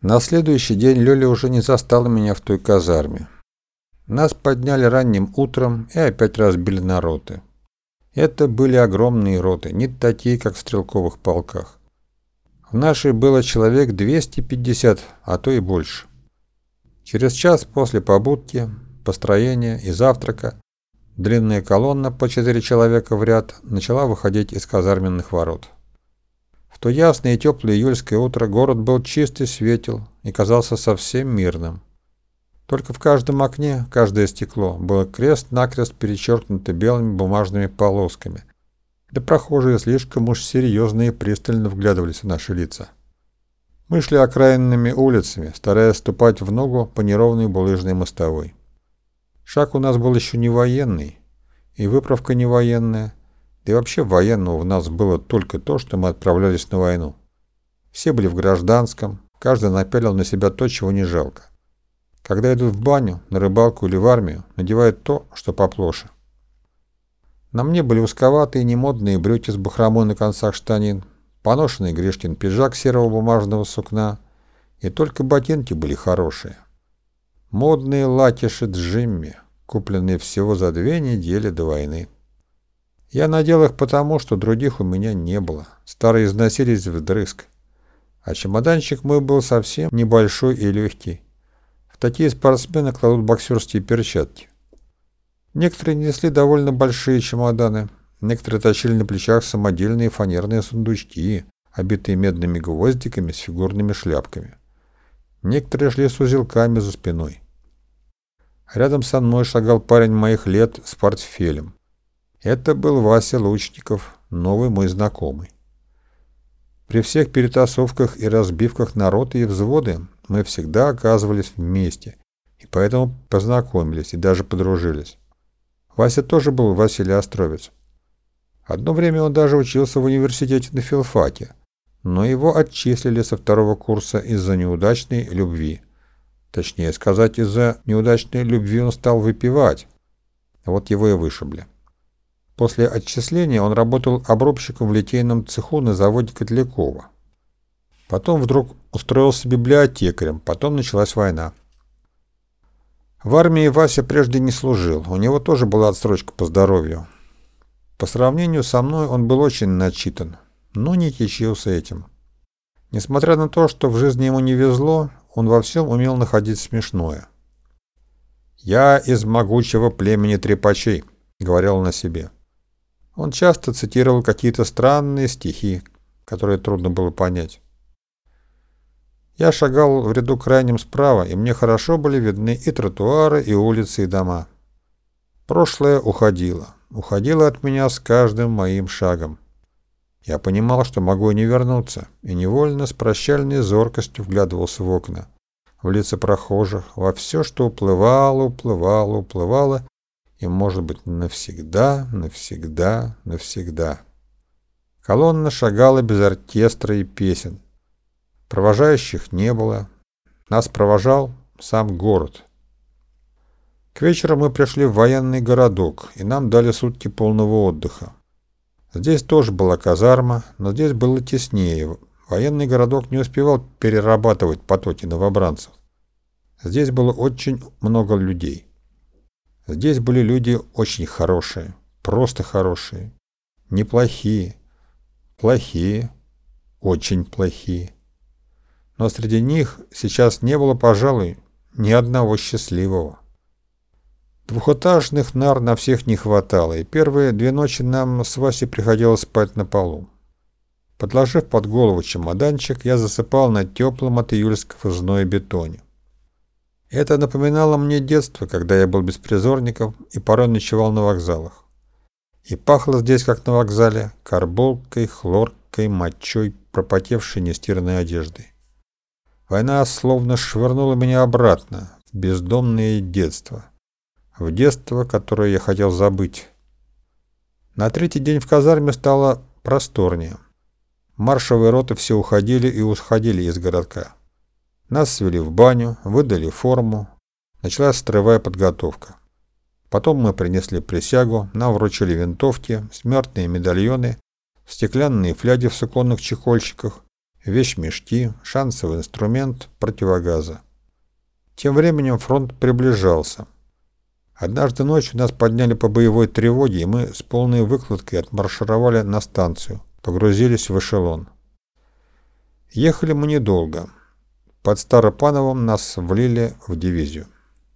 На следующий день Лёля уже не застала меня в той казарме. Нас подняли ранним утром и опять разбили на роты. Это были огромные роты, не такие, как в стрелковых полках. В нашей было человек 250, а то и больше. Через час после побудки, построения и завтрака длинная колонна по четыре человека в ряд начала выходить из казарменных ворот. В то ясное и теплое июльское утро город был чист и светел и казался совсем мирным. Только в каждом окне, каждое стекло было крест-накрест перечеркнуто белыми бумажными полосками. Да прохожие слишком уж серьезно и пристально вглядывались в наши лица. Мы шли окраинными улицами, стараясь ступать в ногу по неровной булыжной мостовой. Шаг у нас был еще не военный, и выправка не военная, да и вообще военного в нас было только то, что мы отправлялись на войну. Все были в гражданском, каждый напялил на себя то, чего не жалко. Когда идут в баню, на рыбалку или в армию, надевают то, что поплоше. На мне были узковатые немодные брюки с бахромой на концах штанин, поношенный Гришкин пиджак серого бумажного сукна, и только ботинки были хорошие. Модные латиши Джимми, купленные всего за две недели до войны. Я надел их потому, что других у меня не было. Старые износились вдрызг. А чемоданчик мой был совсем небольшой и легкий. Такие спортсмены кладут боксерские перчатки. Некоторые несли довольно большие чемоданы, некоторые тащили на плечах самодельные фанерные сундучки, обитые медными гвоздиками с фигурными шляпками. Некоторые шли с узелками за спиной. Рядом со мной шагал парень моих лет с портфелем. Это был Вася Лучников, новый мой знакомый. При всех перетасовках и разбивках народа и взводы мы всегда оказывались вместе, и поэтому познакомились и даже подружились. Вася тоже был Василий Островец. Одно время он даже учился в университете на филфаке, но его отчислили со второго курса из-за неудачной любви. Точнее сказать, из-за неудачной любви он стал выпивать. Вот его и вышибли. После отчисления он работал обробщиком в литейном цеху на заводе Котлякова. Потом вдруг устроился библиотекарем, потом началась война. В армии Вася прежде не служил, у него тоже была отсрочка по здоровью. По сравнению со мной он был очень начитан, но не кичился этим. Несмотря на то, что в жизни ему не везло, он во всем умел находить смешное. «Я из могучего племени трепачей», — говорил он о себе. Он часто цитировал какие-то странные стихи, которые трудно было понять. Я шагал в ряду крайним справа, и мне хорошо были видны и тротуары, и улицы, и дома. Прошлое уходило. Уходило от меня с каждым моим шагом. Я понимал, что могу и не вернуться, и невольно с прощальной зоркостью вглядывался в окна, в лица прохожих, во все, что уплывало, уплывало, уплывало, и, может быть, навсегда, навсегда, навсегда. Колонна шагала без оркестра и песен. Провожающих не было. Нас провожал сам город. К вечеру мы пришли в военный городок, и нам дали сутки полного отдыха. Здесь тоже была казарма, но здесь было теснее. Военный городок не успевал перерабатывать потоки новобранцев. Здесь было очень много людей. Здесь были люди очень хорошие, просто хорошие, неплохие, плохие, очень плохие но среди них сейчас не было, пожалуй, ни одного счастливого. Двухэтажных нар на всех не хватало, и первые две ночи нам с Васей приходилось спать на полу. Подложив под голову чемоданчик, я засыпал на теплом от июльского зноя бетоне. Это напоминало мне детство, когда я был беспризорником и порой ночевал на вокзалах. И пахло здесь, как на вокзале, карболкой, хлоркой, мочой, пропотевшей нестиранной одеждой. Война словно швырнула меня обратно, в бездомное детство. В детство, которое я хотел забыть. На третий день в казарме стало просторнее. Маршевые роты все уходили и уходили из городка. Нас свели в баню, выдали форму. Началась строевая подготовка. Потом мы принесли присягу, нам вручили винтовки, смертные медальоны, стеклянные фляги в суконных чехольчиках, вещмешки, шансовый инструмент, противогаза. Тем временем фронт приближался. Однажды ночью нас подняли по боевой тревоге, и мы с полной выкладкой отмаршировали на станцию, погрузились в эшелон. Ехали мы недолго. Под Старопановым нас влили в дивизию.